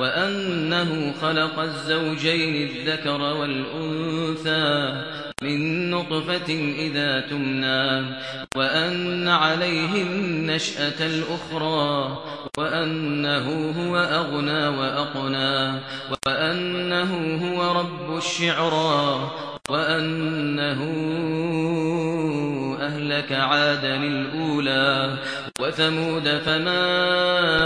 وأنه خلق الزوجين الذكر والأنثى من نطفة إذا تمنى وأن عليه النشأة الأخرى وأنه هو أغنى وأقنى وأنه هو رب الشعرى وأنه أهلك عادا الأولى وثمود فما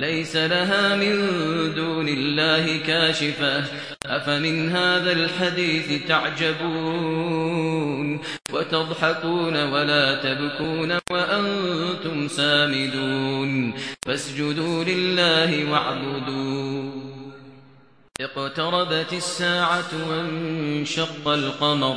ليس لها من دون الله كاشفة. أفمن هذا الحديث تعجبون وتضحكون ولا تبكون وأنتم سامدون. فاسجدوا لله واعبدوا. اقتربت الساعة وانشق القمر.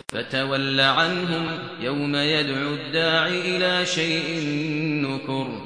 فتول عنهم يوم يدعو الداعي إلى شيء نكر